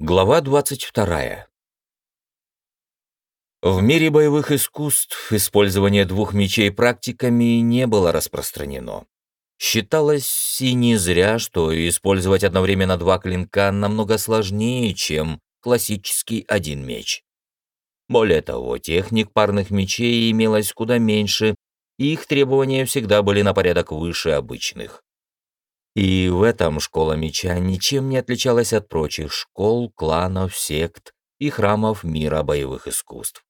Глава 22. В мире боевых искусств использование двух мечей практиками не было распространено. Считалось и не зря, что использовать одновременно два клинка намного сложнее, чем классический один меч. Более того, техник парных мечей имелось куда меньше, и их требования всегда были на порядок выше обычных. И в этом школа меча ничем не отличалась от прочих школ, кланов, сект и храмов мира боевых искусств,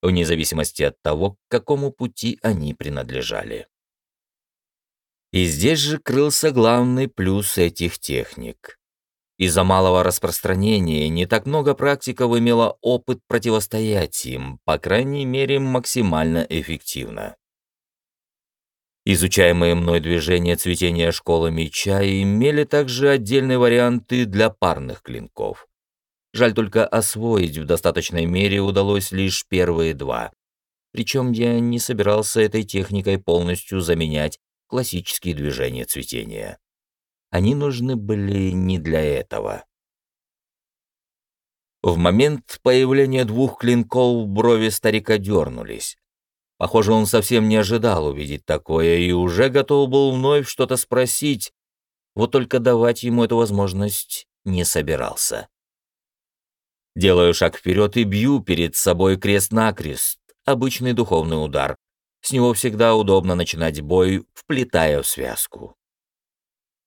вне зависимости от того, к какому пути они принадлежали. И здесь же крылся главный плюс этих техник. Из-за малого распространения не так много практиков имело опыт противостоять им, по крайней мере, максимально эффективно. Изучаемые мной движения цветения школы меча имели также отдельные варианты для парных клинков. Жаль только освоить в достаточной мере удалось лишь первые два. Причем я не собирался этой техникой полностью заменять классические движения цветения. Они нужны были не для этого. В момент появления двух клинков брови старика дернулись. Похоже, он совсем не ожидал увидеть такое и уже готов был вновь что-то спросить, вот только давать ему эту возможность не собирался. Делаю шаг вперед и бью перед собой крест-накрест, обычный духовный удар. С него всегда удобно начинать бой, вплетая в связку.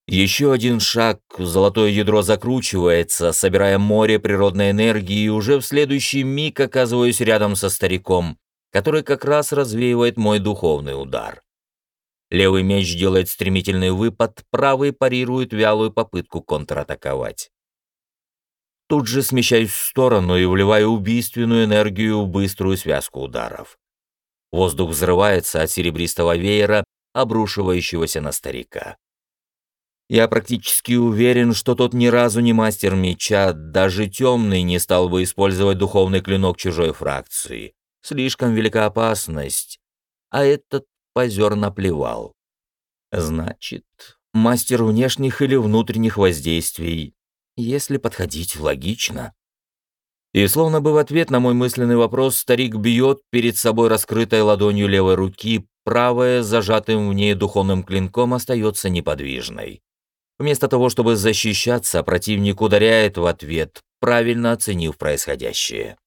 Еще один шаг, золотое ядро закручивается, собирая море природной энергии, и уже в следующий миг оказываюсь рядом со стариком который как раз развеивает мой духовный удар. Левый меч делает стремительный выпад, правый парирует вялую попытку контратаковать. Тут же смещаюсь в сторону и вливаю убийственную энергию в быструю связку ударов. Воздух взрывается от серебристого веера, обрушивающегося на старика. Я практически уверен, что тот ни разу не мастер меча, даже темный не стал бы использовать духовный клинок чужой фракции. Слишком велика опасность. А этот позер наплевал. Значит, мастер внешних или внутренних воздействий, если подходить логично. И словно бы в ответ на мой мысленный вопрос, старик бьет перед собой раскрытой ладонью левой руки, правая, зажатым в ней духовным клинком, остается неподвижной. Вместо того, чтобы защищаться, противник ударяет в ответ, правильно оценив происходящее.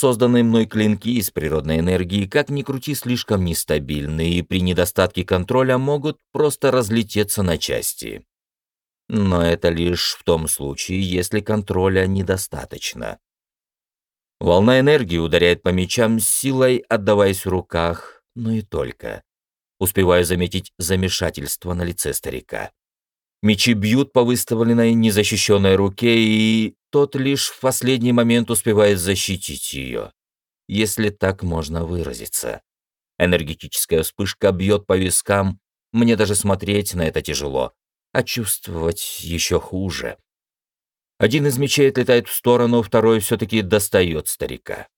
Созданные мной клинки из природной энергии, как ни крути, слишком нестабильны и при недостатке контроля могут просто разлететься на части. Но это лишь в том случае, если контроля недостаточно. Волна энергии ударяет по мечам с силой, отдаваясь в руках, но и только. Успеваю заметить замешательство на лице старика. Мечи бьют по выставленной незащищенной руке, и тот лишь в последний момент успевает защитить ее, если так можно выразиться. Энергетическая вспышка бьет по вискам, мне даже смотреть на это тяжело, а чувствовать еще хуже. Один из мечей отлетает в сторону, второй все-таки достает старика.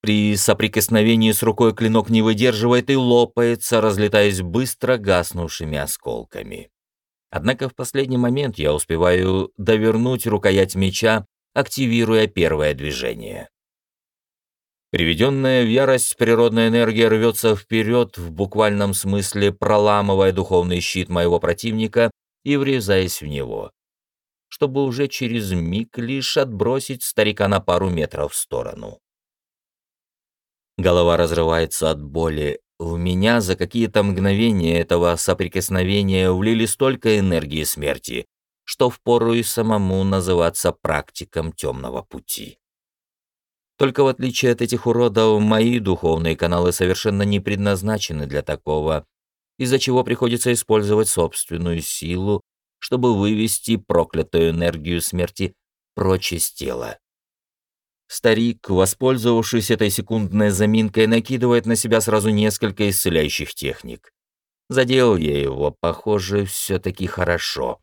При соприкосновении с рукой клинок не выдерживает и лопается, разлетаясь быстро гаснувшими осколками. Однако в последний момент я успеваю довернуть рукоять меча, активируя первое движение. Приведенная в ярость природная энергия рвется вперед, в буквальном смысле проламывая духовный щит моего противника и врезаясь в него, чтобы уже через миг лишь отбросить старика на пару метров в сторону. Голова разрывается от боли, в меня за какие-то мгновения этого соприкосновения влили столько энергии смерти, что впору и самому называться практиком темного пути. Только в отличие от этих уродов, мои духовные каналы совершенно не предназначены для такого, из-за чего приходится использовать собственную силу, чтобы вывести проклятую энергию смерти прочь из тела. Старик, воспользовавшись этой секундной заминкой, накидывает на себя сразу несколько исцеляющих техник. Задел я его, похоже, все-таки хорошо.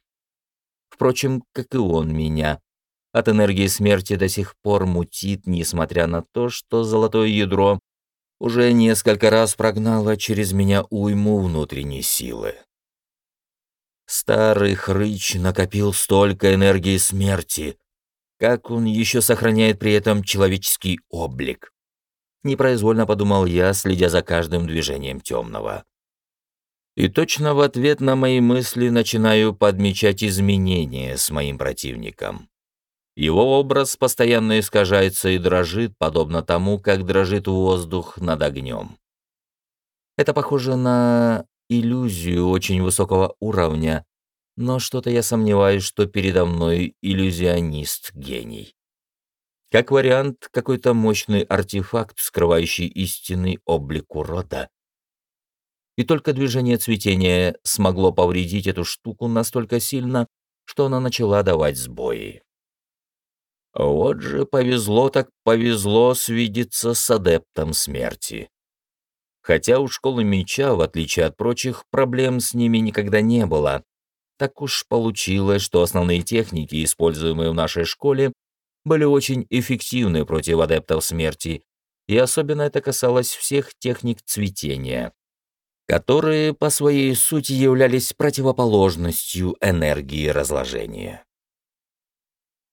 Впрочем, как и он меня. От энергии смерти до сих пор мутит, несмотря на то, что золотое ядро уже несколько раз прогнало через меня уйму внутренней силы. Старый хрыч накопил столько энергии смерти, как он еще сохраняет при этом человеческий облик. Непроизвольно подумал я, следя за каждым движением темного. И точно в ответ на мои мысли начинаю подмечать изменения с моим противником. Его образ постоянно искажается и дрожит, подобно тому, как дрожит воздух над огнем. Это похоже на иллюзию очень высокого уровня, но что-то я сомневаюсь, что передо мной иллюзионист-гений. Как вариант, какой-то мощный артефакт, скрывающий истинный облик урода. И только движение цветения смогло повредить эту штуку настолько сильно, что она начала давать сбои. Вот же повезло так повезло свидеться с адептом смерти. Хотя у школы меча, в отличие от прочих, проблем с ними никогда не было. Так уж получилось, что основные техники, используемые в нашей школе, были очень эффективны против адептов смерти, и особенно это касалось всех техник цветения, которые по своей сути являлись противоположностью энергии разложения.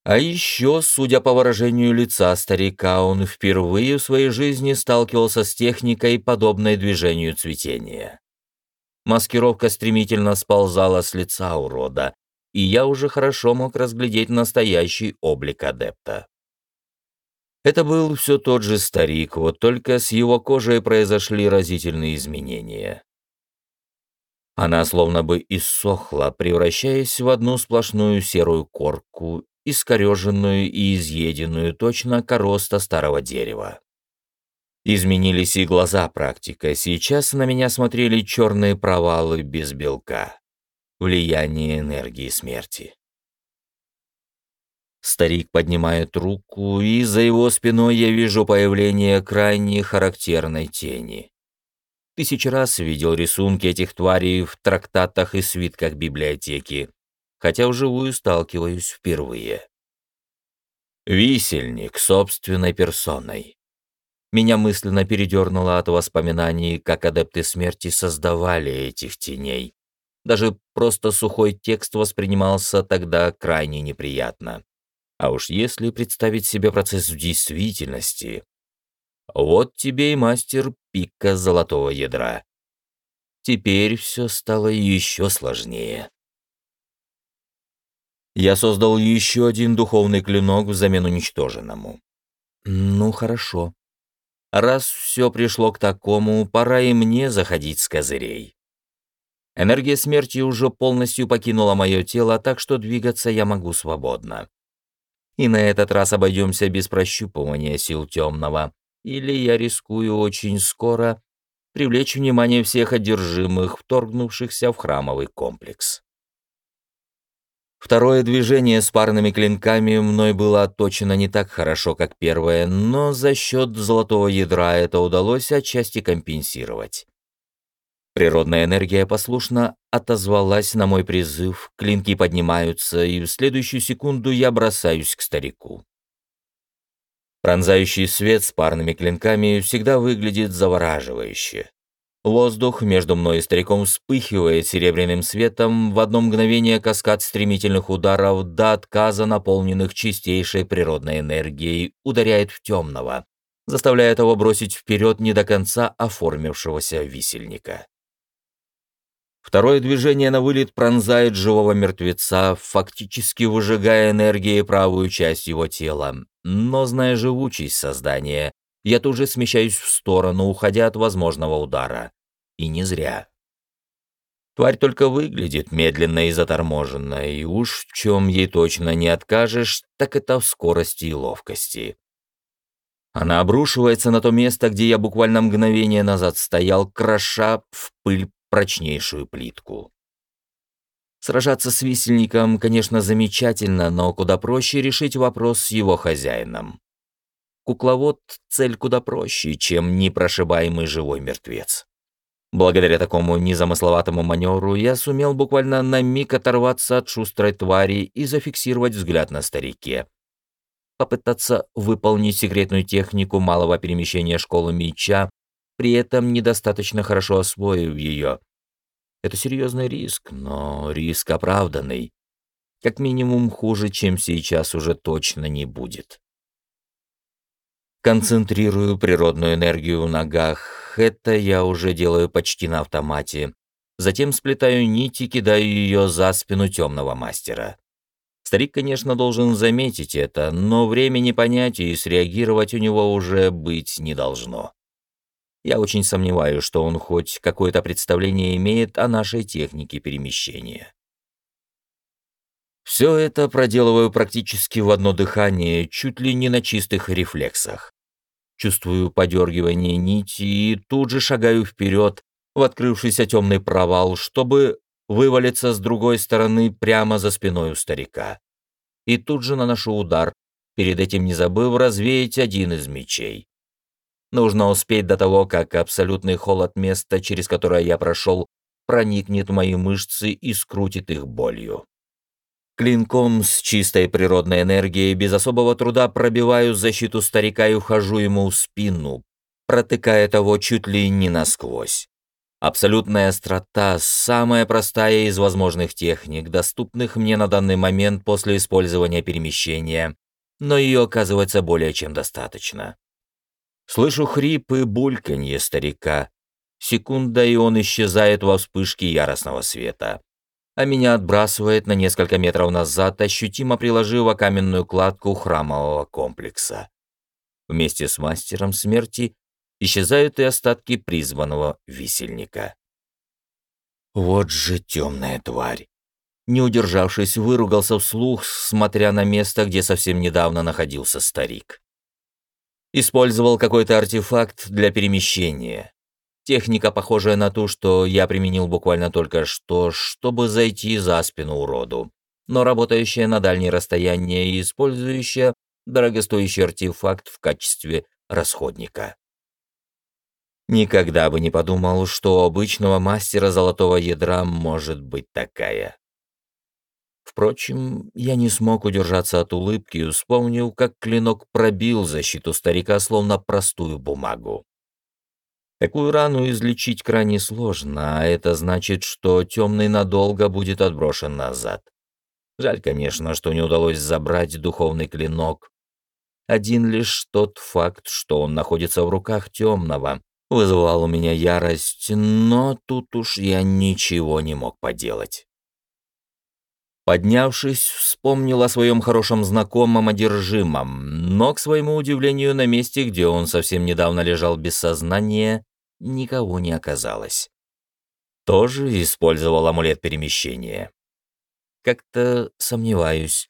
А еще, судя по выражению лица старика, он впервые в своей жизни сталкивался с техникой, подобной движению цветения. Маскировка стремительно сползала с лица урода, и я уже хорошо мог разглядеть настоящий облик адепта. Это был все тот же старик, вот только с его кожей произошли разительные изменения. Она словно бы иссохла, превращаясь в одну сплошную серую корку, искореженную и изъеденную точно короста старого дерева. Изменились и глаза практика, сейчас на меня смотрели черные провалы без белка. Влияние энергии смерти. Старик поднимает руку, и за его спиной я вижу появление крайне характерной тени. Тысячи раз видел рисунки этих тварей в трактатах и свитках библиотеки, хотя вживую сталкиваюсь впервые. Висельник собственной персоной. Меня мысленно передернуло от воспоминаний, как адепты смерти создавали этих теней. Даже просто сухой текст воспринимался тогда крайне неприятно. А уж если представить себе процесс в действительности... Вот тебе и мастер пика золотого ядра. Теперь все стало еще сложнее. Я создал еще один духовный клинок взамен уничтоженному. Ну, хорошо. Раз все пришло к такому, пора и мне заходить с козырей. Энергия смерти уже полностью покинула мое тело, так что двигаться я могу свободно. И на этот раз обойдемся без прощупывания сил темного, или я рискую очень скоро привлечь внимание всех одержимых, вторгнувшихся в храмовый комплекс. Второе движение с парными клинками мной было отточено не так хорошо, как первое, но за счет золотого ядра это удалось отчасти компенсировать. Природная энергия послушно отозвалась на мой призыв, клинки поднимаются, и в следующую секунду я бросаюсь к старику. Пронзающий свет с парными клинками всегда выглядит завораживающе. Воздух между мной и стариком вспыхивает серебряным светом, в одно мгновение каскад стремительных ударов до отказа, наполненных чистейшей природной энергией, ударяет в темного, заставляя его бросить вперед не до конца оформившегося висельника. Второе движение на вылет пронзает живого мертвеца, фактически выжигая энергией правую часть его тела. Но, зная живучесть создания, я тут же смещаюсь в сторону, уходя от возможного удара. И не зря. Тварь только выглядит медленно и заторможенно, и уж в чем ей точно не откажешь, так это в скорости и ловкости. Она обрушивается на то место, где я буквально мгновение назад стоял, кроша в пыль прочнейшую плитку. Сражаться с висельником, конечно, замечательно, но куда проще решить вопрос с его хозяином. Кукловод — цель куда проще, чем непрошибаемый живой мертвец. Благодаря такому незамысловатому маневру я сумел буквально на миг оторваться от шустрой твари и зафиксировать взгляд на старике. Попытаться выполнить секретную технику малого перемещения школы меча, при этом недостаточно хорошо освоив ее. Это серьезный риск, но риск оправданный. как минимум хуже, чем сейчас уже точно не будет. Концентрирую природную энергию в ногах. Это я уже делаю почти на автомате. Затем сплетаю нить и кидаю ее за спину темного мастера. Старик, конечно, должен заметить это, но времени понять и среагировать у него уже быть не должно. Я очень сомневаюсь, что он хоть какое-то представление имеет о нашей технике перемещения. Все это проделываю практически в одно дыхание, чуть ли не на чистых рефлексах. Чувствую подергивание нити и тут же шагаю вперед в открывшийся темный провал, чтобы вывалиться с другой стороны прямо за спиной у старика. И тут же наношу удар, перед этим не забыв развеять один из мечей. Нужно успеть до того, как абсолютный холод места, через которое я прошел, проникнет в мои мышцы и скрутит их болью. Клинком с чистой природной энергией без особого труда пробиваю защиту старика и ухожу ему в спину, протыкая того чуть ли не насквозь. Абсолютная острота – самая простая из возможных техник, доступных мне на данный момент после использования перемещения, но ее оказывается более чем достаточно. Слышу хрип и бульканье старика. Секунда, и он исчезает во вспышке яростного света а меня отбрасывает на несколько метров назад, ощутимо приложив каменную кладку храмового комплекса. Вместе с мастером смерти исчезают и остатки призванного висельника. Вот же темная тварь. Не удержавшись, выругался вслух, смотря на место, где совсем недавно находился старик. Использовал какой-то артефакт для перемещения. Техника, похожая на ту, что я применил буквально только что, чтобы зайти за спину уроду, но работающая на дальние расстояния и использующая дорогостоящий артефакт в качестве расходника. Никогда бы не подумал, что у обычного мастера золотого ядра может быть такая. Впрочем, я не смог удержаться от улыбки и вспомнил, как клинок пробил защиту старика, словно простую бумагу. Такую рану излечить крайне сложно, а это значит, что темный надолго будет отброшен назад. Жаль, конечно, что не удалось забрать духовный клинок. Один лишь тот факт, что он находится в руках темного, вызывал у меня ярость, но тут уж я ничего не мог поделать. Поднявшись, вспомнил о своем хорошем знакомом одержимом, но, к своему удивлению, на месте, где он совсем недавно лежал без сознания, никого не оказалось. Тоже использовал амулет перемещения. Как-то сомневаюсь.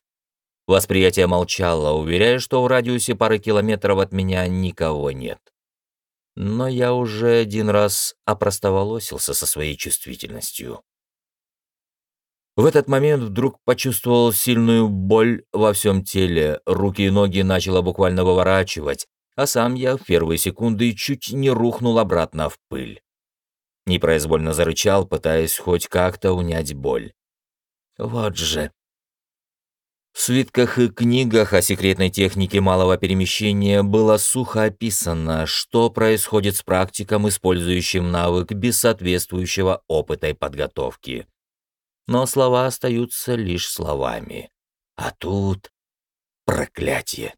Восприятие молчало, уверяя, что в радиусе пары километров от меня никого нет. Но я уже один раз опростоволосился со своей чувствительностью. В этот момент вдруг почувствовал сильную боль во всем теле, руки и ноги начало буквально выворачивать, а сам я в первые секунды чуть не рухнул обратно в пыль. Непроизвольно зарычал, пытаясь хоть как-то унять боль. Вот же. В свитках и книгах о секретной технике малого перемещения было сухо описано, что происходит с практиком, использующим навык без соответствующего опыта и подготовки но слова остаются лишь словами. А тут проклятие.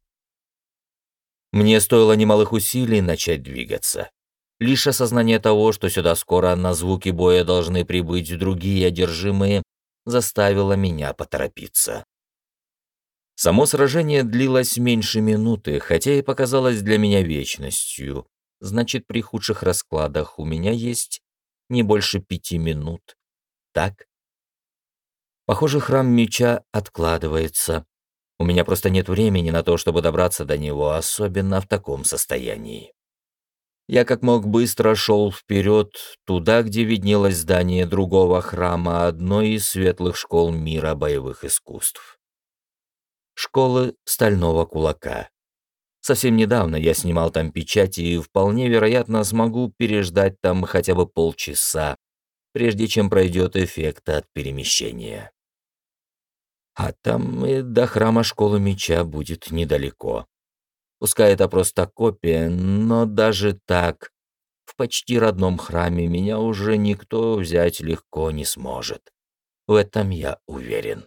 Мне стоило немалых усилий начать двигаться. Лишь осознание того, что сюда скоро на звуки боя должны прибыть другие одержимые, заставило меня поторопиться. Само сражение длилось меньше минуты, хотя и показалось для меня вечностью. Значит, при худших раскладах у меня есть не больше пяти минут. Так? Похоже, храм меча откладывается. У меня просто нет времени на то, чтобы добраться до него, особенно в таком состоянии. Я как мог быстро шел вперед, туда, где виднелось здание другого храма одной из светлых школ мира боевых искусств. Школы стального кулака. Совсем недавно я снимал там печать и вполне вероятно смогу переждать там хотя бы полчаса, прежде чем пройдет эффект от перемещения. А там и до храма школы меча будет недалеко. Пускай это просто копия, но даже так, в почти родном храме меня уже никто взять легко не сможет. В этом я уверен.